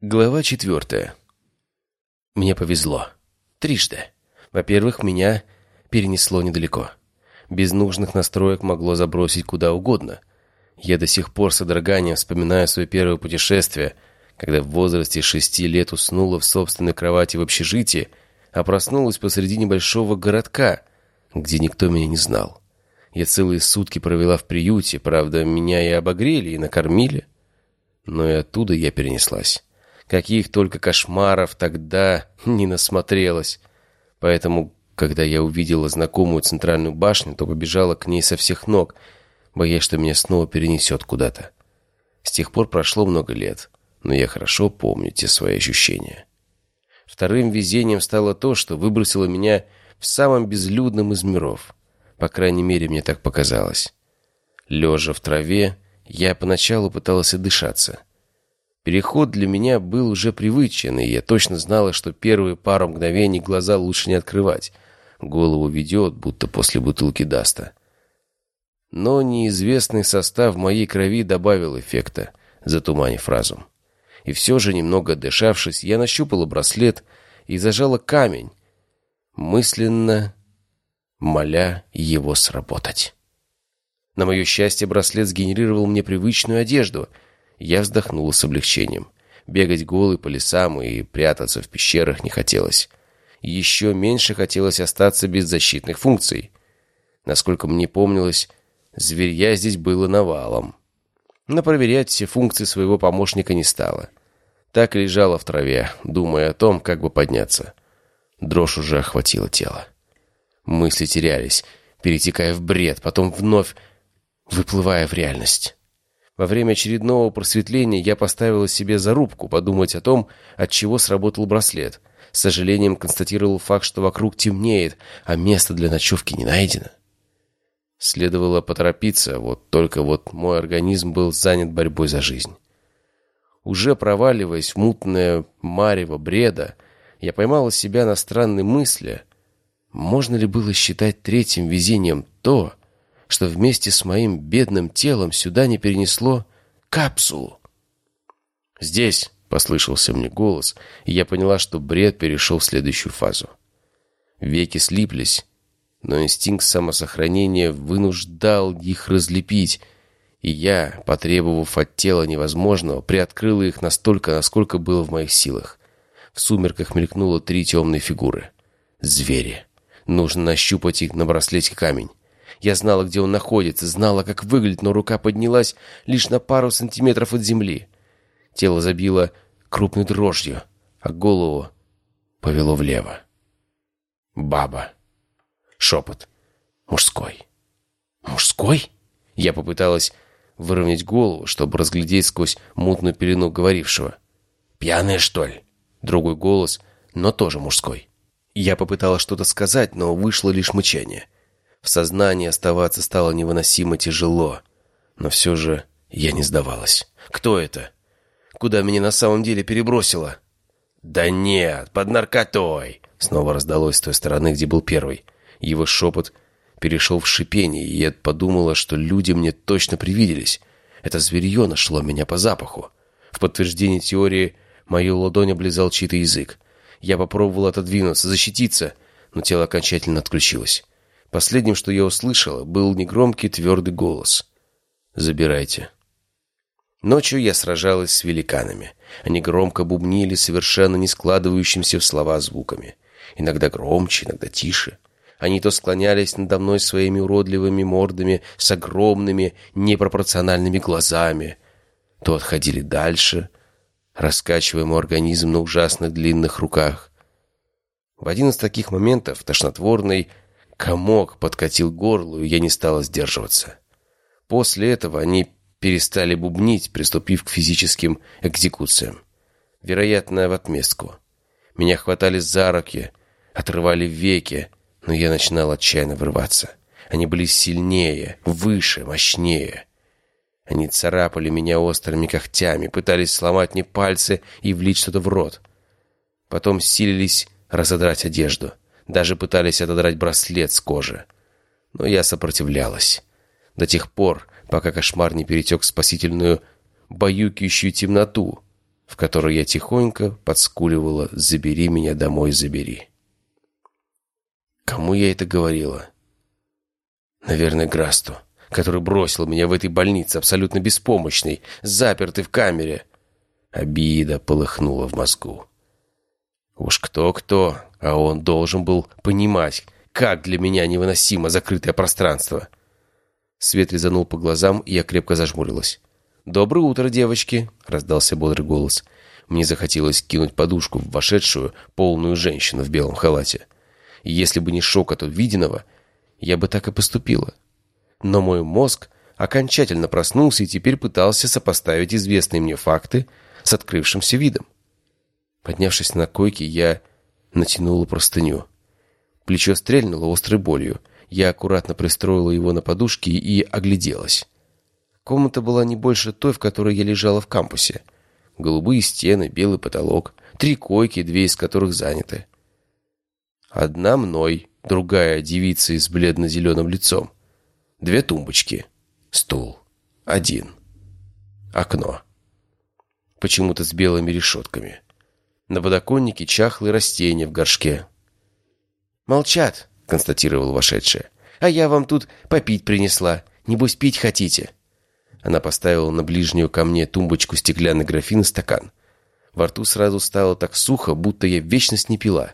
Глава четвертая. Мне повезло. Трижды. Во-первых, меня перенесло недалеко. Без нужных настроек могло забросить куда угодно. Я до сих пор с одраганием вспоминаю свое первое путешествие, когда в возрасте шести лет уснула в собственной кровати в общежитии, а проснулась посреди небольшого городка, где никто меня не знал. Я целые сутки провела в приюте, правда, меня и обогрели, и накормили, но и оттуда я перенеслась. Каких только кошмаров тогда не насмотрелась. Поэтому, когда я увидела знакомую центральную башню, то побежала к ней со всех ног, боясь, что меня снова перенесет куда-то. С тех пор прошло много лет, но я хорошо помню те свои ощущения. Вторым везением стало то, что выбросило меня в самом безлюдном из миров. По крайней мере, мне так показалось. Лежа в траве, я поначалу пыталась отдышаться — Переход для меня был уже привычен, и я точно знала, что первые пару мгновений глаза лучше не открывать. Голову ведет, будто после бутылки даста. Но неизвестный состав моей крови добавил эффекта, затуманив разум. И все же, немного дышавшись, я нащупала браслет и зажала камень, мысленно моля его сработать. На мое счастье, браслет сгенерировал мне привычную одежду — я вздохнула с облегчением. Бегать голый по лесам и прятаться в пещерах не хотелось. Еще меньше хотелось остаться без защитных функций. Насколько мне помнилось, зверья здесь было навалом. Но проверять все функции своего помощника не стало. Так и лежала в траве, думая о том, как бы подняться. Дрожь уже охватила тело. Мысли терялись, перетекая в бред, потом вновь выплывая в реальность. Во время очередного просветления я поставила себе зарубку подумать о том, от чего сработал браслет. С сожалением констатировал факт, что вокруг темнеет, а место для ночевки не найдено. Следовало поторопиться, вот только вот мой организм был занят борьбой за жизнь. Уже проваливаясь в мутное марево бреда, я поймала себя на странной мысли. Можно ли было считать третьим везением то, что вместе с моим бедным телом сюда не перенесло капсулу. «Здесь!» — послышался мне голос, и я поняла, что бред перешел в следующую фазу. Веки слиплись, но инстинкт самосохранения вынуждал их разлепить, и я, потребовав от тела невозможного, приоткрыла их настолько, насколько было в моих силах. В сумерках мелькнуло три темные фигуры. Звери. Нужно нащупать их на браслете камень. Я знала, где он находится, знала, как выглядит, но рука поднялась лишь на пару сантиметров от земли. Тело забило крупной дрожью, а голову повело влево. Баба. Шепот. Мужской. Мужской? Я попыталась выровнять голову, чтобы разглядеть сквозь мутную пелену говорившего. «Пьяная, что ли?» Другой голос, но тоже мужской. Я попыталась что-то сказать, но вышло лишь мычание. В сознании оставаться стало невыносимо тяжело. Но все же я не сдавалась. «Кто это? Куда меня на самом деле перебросило?» «Да нет, под наркотой!» Снова раздалось с той стороны, где был первый. Его шепот перешел в шипение, и я подумала, что люди мне точно привиделись. Это зверье нашло меня по запаху. В подтверждение теории мою ладонь облизал чей-то язык. Я попробовал отодвинуться, защититься, но тело окончательно отключилось. Последним, что я услышала, был негромкий твердый голос. «Забирайте». Ночью я сражалась с великанами. Они громко бубнили, совершенно не складывающимся в слова звуками. Иногда громче, иногда тише. Они то склонялись надо мной своими уродливыми мордами с огромными, непропорциональными глазами, то отходили дальше, раскачивая мой организм на ужасных длинных руках. В один из таких моментов тошнотворный Комок подкатил горло, и я не стала сдерживаться. После этого они перестали бубнить, приступив к физическим экзекуциям. Вероятно, в отместку. Меня хватали за руки, отрывали веки, но я начинал отчаянно вырваться. Они были сильнее, выше, мощнее. Они царапали меня острыми когтями, пытались сломать мне пальцы и влить что-то в рот. Потом силились разодрать одежду. Даже пытались отодрать браслет с кожи. Но я сопротивлялась. До тех пор, пока кошмар не перетек в спасительную, баюкающую темноту, в которой я тихонько подскуливала «Забери меня домой, забери». Кому я это говорила? Наверное, Грасту, который бросил меня в этой больнице, абсолютно беспомощный, запертый в камере. Обида полыхнула в мозгу. Уж кто-кто, а он должен был понимать, как для меня невыносимо закрытое пространство. Свет резанул по глазам, и я крепко зажмурилась. «Доброе утро, девочки!» — раздался бодрый голос. Мне захотелось кинуть подушку в вошедшую, полную женщину в белом халате. И если бы не шок от увиденного, я бы так и поступила. Но мой мозг окончательно проснулся и теперь пытался сопоставить известные мне факты с открывшимся видом. Поднявшись на койке, я натянула простыню. Плечо стрельнуло острой болью. Я аккуратно пристроила его на подушке и огляделась. Комната была не больше той, в которой я лежала в кампусе. Голубые стены, белый потолок, три койки, две из которых заняты. Одна мной, другая девица с бледно-зеленым лицом. Две тумбочки, стул, один, окно. Почему-то с белыми решетками. На подоконнике чахлые растения в горшке. «Молчат», — констатировал вошедшая. «А я вам тут попить принесла. Небось, пить хотите?» Она поставила на ближнюю ко мне тумбочку стеклянный графин и стакан. Во рту сразу стало так сухо, будто я вечность не пила.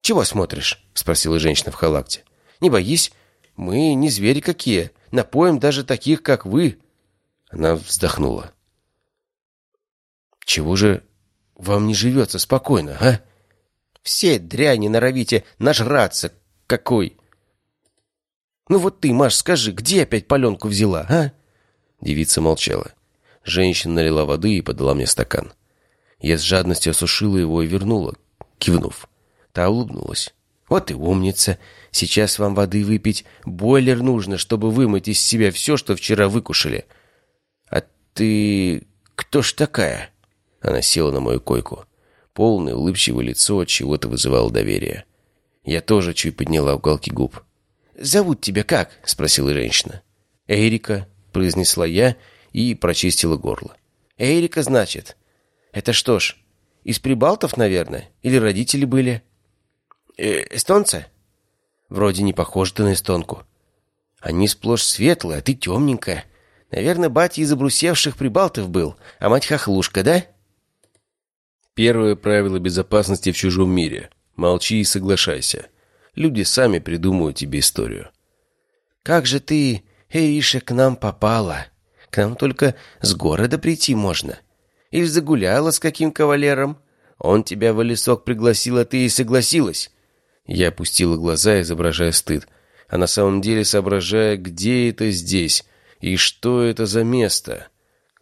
«Чего смотришь?» — спросила женщина в халакте. «Не боись, мы не звери какие. Напоим даже таких, как вы». Она вздохнула. «Чего же вам не живется спокойно, а? Все дряни норовите нажраться. Какой!» «Ну вот ты, Маш, скажи, где опять паленку взяла, а?» Девица молчала. Женщина налила воды и подала мне стакан. Я с жадностью осушила его и вернула, кивнув. Та улыбнулась. «Вот и умница. Сейчас вам воды выпить. Бойлер нужно, чтобы вымыть из себя все, что вчера выкушали. А ты... кто ж такая?» Она села на мою койку. Полное улыбчивое лицо от чего-то вызывало доверие. Я тоже чуть подняла уголки губ. «Зовут тебя как?» — спросила женщина. «Эрика», — произнесла я и прочистила горло. «Эрика, значит? Это что ж, из прибалтов, наверное? Или родители были?» э, «Эстонцы?» «Вроде не похожи ты на эстонку. Они сплошь светлые, а ты темненькая. Наверное, батя из обрусевших прибалтов был, а мать хохлушка, да?» Первое правило безопасности в чужом мире. Молчи и соглашайся. Люди сами придумают тебе историю. «Как же ты Эриша к нам попала. К нам только с города прийти можно. Или загуляла с каким кавалером. Он тебя в лесок пригласил, а ты и согласилась». Я опустила глаза, изображая стыд, а на самом деле соображая, где это здесь и что это за место,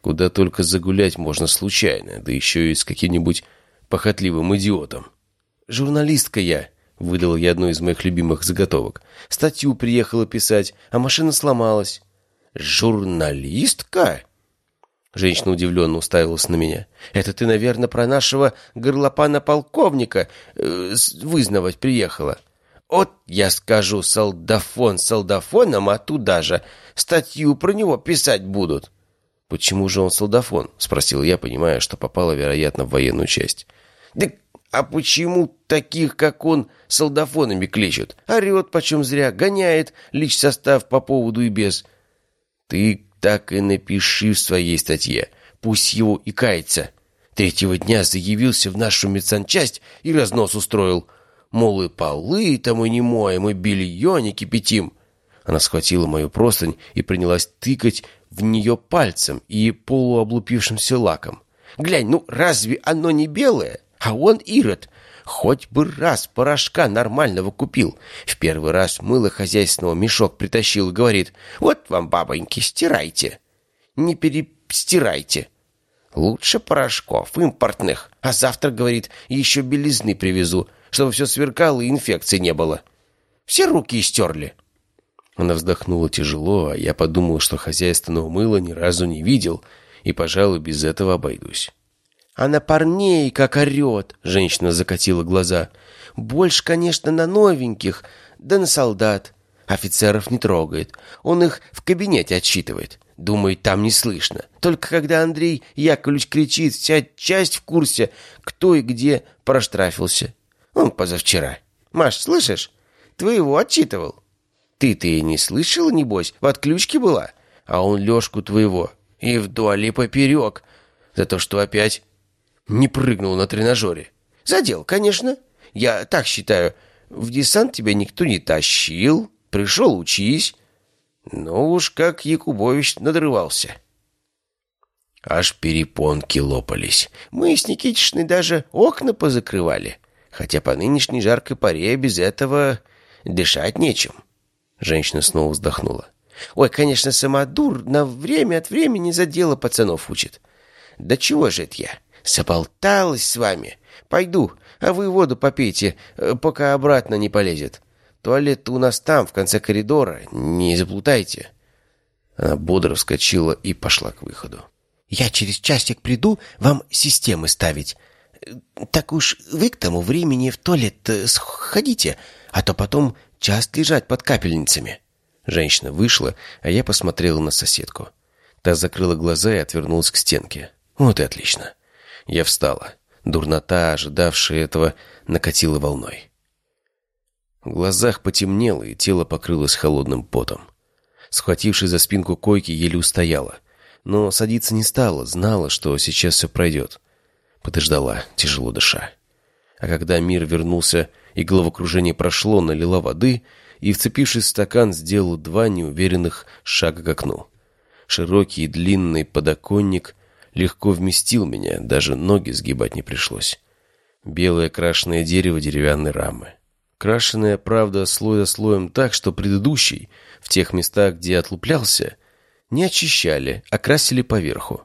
куда только загулять можно случайно, да еще и с каким-нибудь похотливым идиотом. «Журналистка я», Выдал я одну из моих любимых заготовок. Статью приехала писать, а машина сломалась. «Журналистка?» Женщина удивленно уставилась на меня. «Это ты, наверное, про нашего горлопана-полковника э, вызнавать приехала?» «Вот я скажу, солдафон солдафоном, а туда же статью про него писать будут». «Почему же он солдафон?» — спросил я, понимая, что попала, вероятно, в военную часть. «Да а почему таких, как он, солдафонами кличут? Орет почем зря, гоняет лич состав по поводу и без. Ты так и напиши в своей статье. Пусть его и кается. Третьего дня заявился в нашу медсанчасть и разнос устроил. Мол, и полы и не моем, и белье не кипятим. Она схватила мою простынь и принялась тыкать в нее пальцем и полуоблупившимся лаком. «Глянь, ну разве оно не белое?» А он, Ирод, хоть бы раз порошка нормального купил. В первый раз мыло хозяйственного мешок притащил и говорит, «Вот вам, бабоньки, стирайте, не перестирайте». Лучше порошков, импортных. А завтра, говорит, еще белизны привезу, чтобы все сверкало и инфекции не было. Все руки истерли. Она вздохнула тяжело, а я подумал, что хозяйственного мыла ни разу не видел, и, пожалуй, без этого обойдусь. А на парней как орет!» — женщина закатила глаза. «Больше, конечно, на новеньких, да на солдат. Офицеров не трогает. Он их в кабинете отсчитывает. Думает, там не слышно. Только когда Андрей Яковлевич кричит, вся часть в курсе, кто и где проштрафился. Он позавчера. Маш, слышишь? Твоего отчитывал. Ты-то и не слышала, небось, в отключке была? А он Лешку твоего. И вдоль и поперек. За то, что опять не прыгнул на тренажере. Задел, конечно. Я так считаю. В десант тебя никто не тащил. Пришел, учись. Ну уж как Якубович надрывался. Аж перепонки лопались. Мы с Никитичной даже окна позакрывали. Хотя по нынешней жаркой паре без этого дышать нечем. Женщина снова вздохнула. Ой, конечно, сама дур на время от времени за дело пацанов учит. Да чего же это я? Заболталась с вами. Пойду, а вы воду попейте, э, пока обратно не полезет. Туалет у нас там, в конце коридора. Не заплутайте». Она бодро вскочила и пошла к выходу. «Я через часик приду вам системы ставить. Так уж вы к тому времени в туалет э, сходите, а то потом час лежать под капельницами». Женщина вышла, а я посмотрела на соседку. Та закрыла глаза и отвернулась к стенке. «Вот и отлично». Я встала. Дурнота, ожидавшая этого, накатила волной. В глазах потемнело, и тело покрылось холодным потом. Схватившись за спинку койки, еле устояла. Но садиться не стала, знала, что сейчас все пройдет. Подождала, тяжело дыша. А когда мир вернулся и головокружение прошло, налила воды и, вцепившись в стакан, сделала два неуверенных шага к окну. Широкий и длинный подоконник легко вместил меня, даже ноги сгибать не пришлось. Белое крашеное дерево деревянной рамы. Крашеная, правда, слой за слоем так, что предыдущий, в тех местах, где отлуплялся, не очищали, а красили поверху.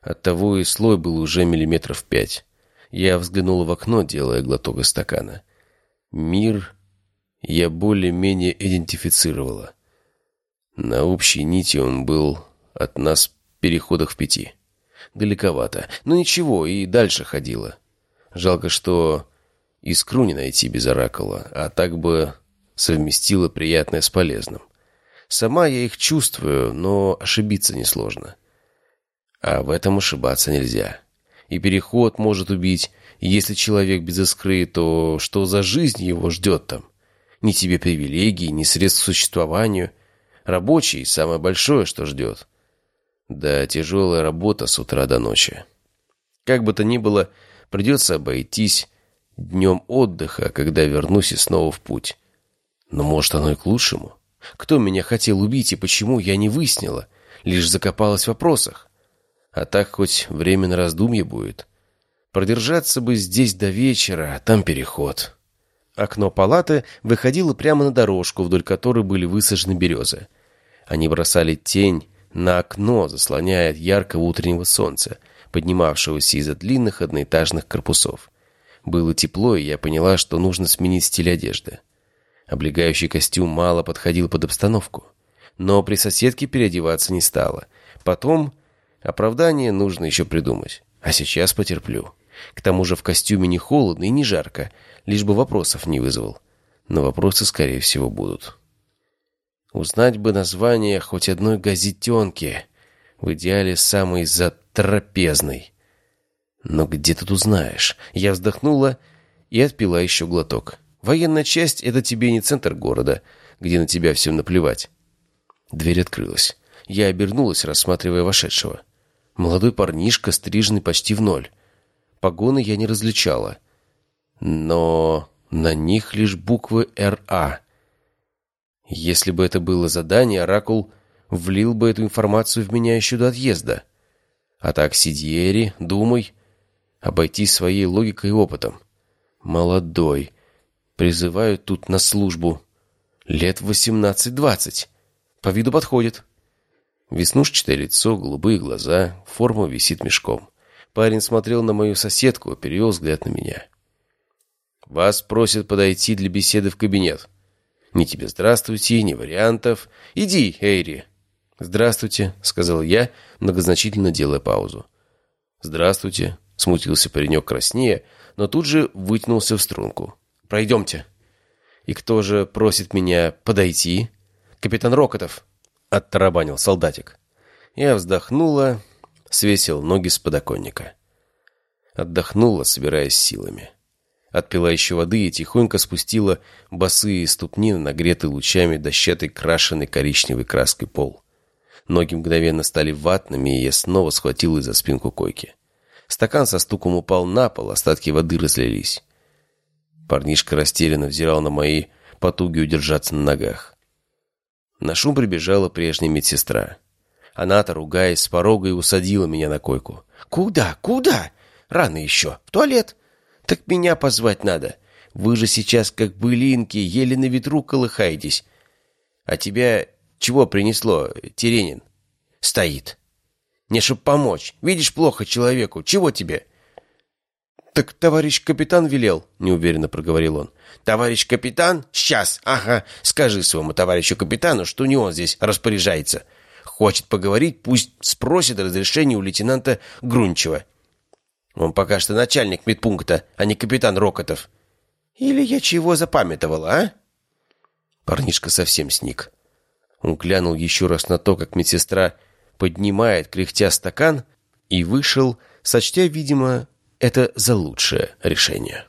Оттого и слой был уже миллиметров пять. Я взглянула в окно, делая глоток из стакана. Мир я более-менее идентифицировала. На общей нити он был от нас переходах в пяти. Далековато, но ничего, и дальше ходила. Жалко, что Искру не найти без оракула, а так бы совместила приятное с полезным. Сама я их чувствую, но ошибиться несложно. А в этом ошибаться нельзя. И переход может убить, если человек без искры, то что за жизнь его ждет там? Ни тебе привилегий, ни средств к существованию. Рабочий — самое большое, что ждет. Да, тяжелая работа с утра до ночи. Как бы то ни было, придется обойтись днем отдыха, когда вернусь и снова в путь. Но может оно и к лучшему? Кто меня хотел убить и почему, я не выяснила, лишь закопалась в вопросах. А так хоть время на раздумье будет. Продержаться бы здесь до вечера, а там переход. Окно палаты выходило прямо на дорожку, вдоль которой были высажены березы. Они бросали тень на окно, заслоняя яркого утреннего солнца, поднимавшегося из-за длинных одноэтажных корпусов. Было тепло, и я поняла, что нужно сменить стиль одежды. Облегающий костюм мало подходил под обстановку. Но при соседке переодеваться не стала. Потом оправдание нужно еще придумать. А сейчас потерплю. К тому же в костюме не холодно и не жарко, лишь бы вопросов не вызвал. Но вопросы, скорее всего, будут. Узнать бы название хоть одной газетенки. В идеале самой затрапезной. Но где тут узнаешь? Я вздохнула и отпила еще глоток. Военная часть — это тебе не центр города, где на тебя всем наплевать. Дверь открылась. Я обернулась, рассматривая вошедшего. Молодой парнишка, стриженный почти в ноль. Погоны я не различала. Но на них лишь буквы «РА». Если бы это было задание, Оракул влил бы эту информацию в меня еще до отъезда. А так, Сидьери, думай, обойтись своей логикой и опытом. Молодой. Призывают тут на службу. Лет восемнадцать-двадцать. По виду подходит. Веснушчатое лицо, голубые глаза, форма висит мешком. Парень смотрел на мою соседку, перевел взгляд на меня. «Вас просят подойти для беседы в кабинет. Ни тебе здравствуйте, ни вариантов. Иди, Эйри!» «Здравствуйте», — сказал я, многозначительно делая паузу. «Здравствуйте», Смутился паренек краснее, но тут же вытянулся в струнку. «Пройдемте». «И кто же просит меня подойти?» «Капитан Рокотов», — оттарабанил солдатик. Я вздохнула, свесил ноги с подоконника. Отдохнула, собираясь силами. Отпила еще воды и тихонько спустила босые ступни на нагретый лучами дощатый крашеный коричневой краской пол. Ноги мгновенно стали ватными, и я снова схватил за спинку койки. Стакан со стуком упал на пол, остатки воды разлились. Парнишка растерянно взирал на мои потуги удержаться на ногах. На шум прибежала прежняя медсестра. Она-то, ругаясь с порога, и усадила меня на койку. «Куда? Куда? Рано еще. В туалет. Так меня позвать надо. Вы же сейчас, как былинки, еле на ветру колыхаетесь. А тебя чего принесло, Теренин?» «Стоит. Не, чтоб помочь. Видишь, плохо человеку. Чего тебе?» «Так товарищ капитан велел», — неуверенно проговорил он. «Товарищ капитан? Сейчас, ага. Скажи своему товарищу капитану, что не он здесь распоряжается. Хочет поговорить, пусть спросит разрешение у лейтенанта Грунчева. Он пока что начальник медпункта, а не капитан Рокотов. Или я чего запамятовала, а?» Парнишка совсем сник. Он глянул еще раз на то, как медсестра поднимает, кряхтя стакан, и вышел, сочтя, видимо, это за лучшее решение.